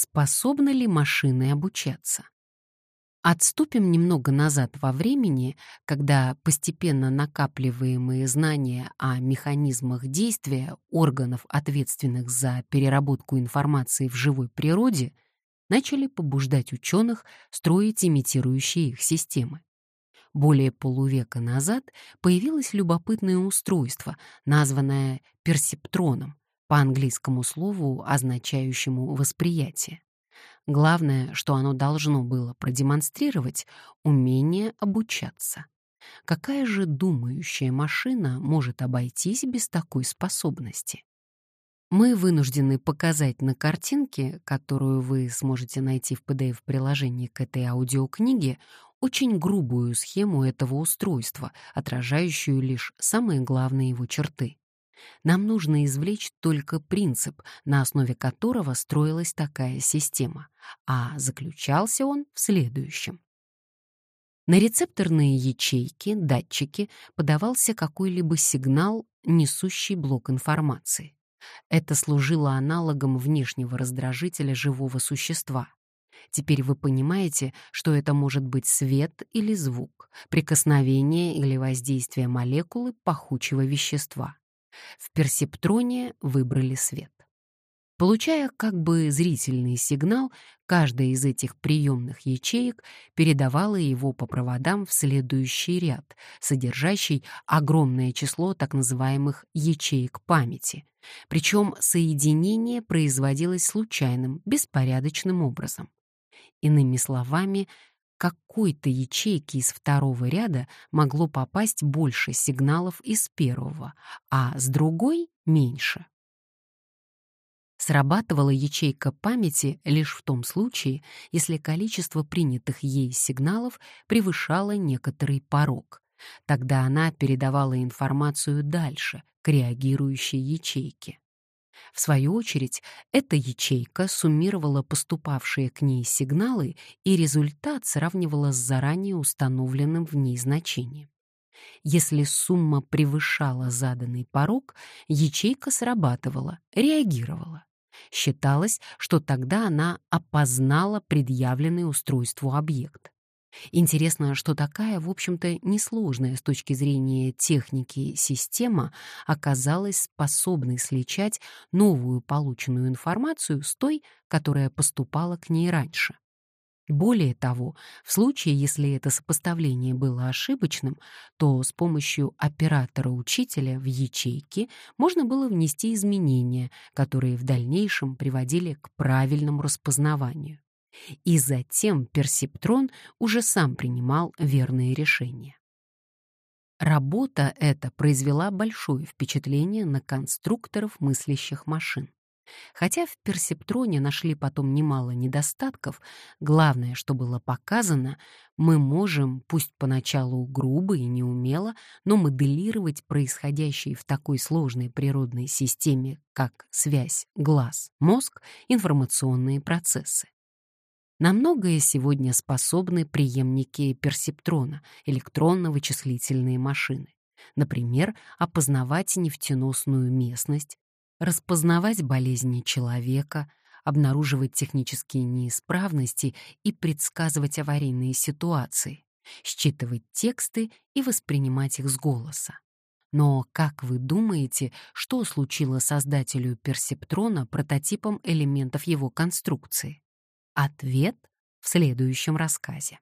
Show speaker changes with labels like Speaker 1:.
Speaker 1: Способны ли машины обучаться? Отступим немного назад во времени, когда постепенно накапливаемые знания о механизмах действия органов, ответственных за переработку информации в живой природе, начали побуждать ученых строить имитирующие их системы. Более полувека назад появилось любопытное устройство, названное персептроном, по английскому слову, означающему «восприятие». Главное, что оно должно было продемонстрировать — умение обучаться. Какая же думающая машина может обойтись без такой способности? Мы вынуждены показать на картинке, которую вы сможете найти в PDF-приложении к этой аудиокниге, очень грубую схему этого устройства, отражающую лишь самые главные его черты. Нам нужно извлечь только принцип, на основе которого строилась такая система, а заключался он в следующем. На рецепторные ячейки, датчики подавался какой-либо сигнал, несущий блок информации. Это служило аналогом внешнего раздражителя живого существа. Теперь вы понимаете, что это может быть свет или звук, прикосновение или воздействие молекулы пахучего вещества. В персептроне выбрали свет. Получая как бы зрительный сигнал, каждая из этих приемных ячеек передавала его по проводам в следующий ряд, содержащий огромное число так называемых ячеек памяти. Причем соединение производилось случайным, беспорядочным образом. Иными словами, какой-то ячейки из второго ряда могло попасть больше сигналов из первого, а с другой — меньше. Срабатывала ячейка памяти лишь в том случае, если количество принятых ей сигналов превышало некоторый порог. Тогда она передавала информацию дальше, к реагирующей ячейке. В свою очередь, эта ячейка суммировала поступавшие к ней сигналы и результат сравнивала с заранее установленным в ней значением. Если сумма превышала заданный порог, ячейка срабатывала, реагировала. Считалось, что тогда она опознала предъявленный устройству объект. Интересно, что такая, в общем-то, несложная с точки зрения техники система оказалась способной сличать новую полученную информацию с той, которая поступала к ней раньше. Более того, в случае, если это сопоставление было ошибочным, то с помощью оператора-учителя в ячейки можно было внести изменения, которые в дальнейшем приводили к правильному распознаванию. И затем персептрон уже сам принимал верные решения. Работа эта произвела большое впечатление на конструкторов мыслящих машин. Хотя в персептроне нашли потом немало недостатков, главное, что было показано, мы можем, пусть поначалу грубо и неумело, но моделировать происходящие в такой сложной природной системе, как связь глаз-мозг, информационные процессы. На многое сегодня способны преемники персептрона, электронно-вычислительные машины. Например, опознавать нефтеносную местность, распознавать болезни человека, обнаруживать технические неисправности и предсказывать аварийные ситуации, считывать тексты и воспринимать их с голоса. Но как вы думаете, что случило создателю персептрона прототипом элементов его конструкции? Ответ в следующем рассказе.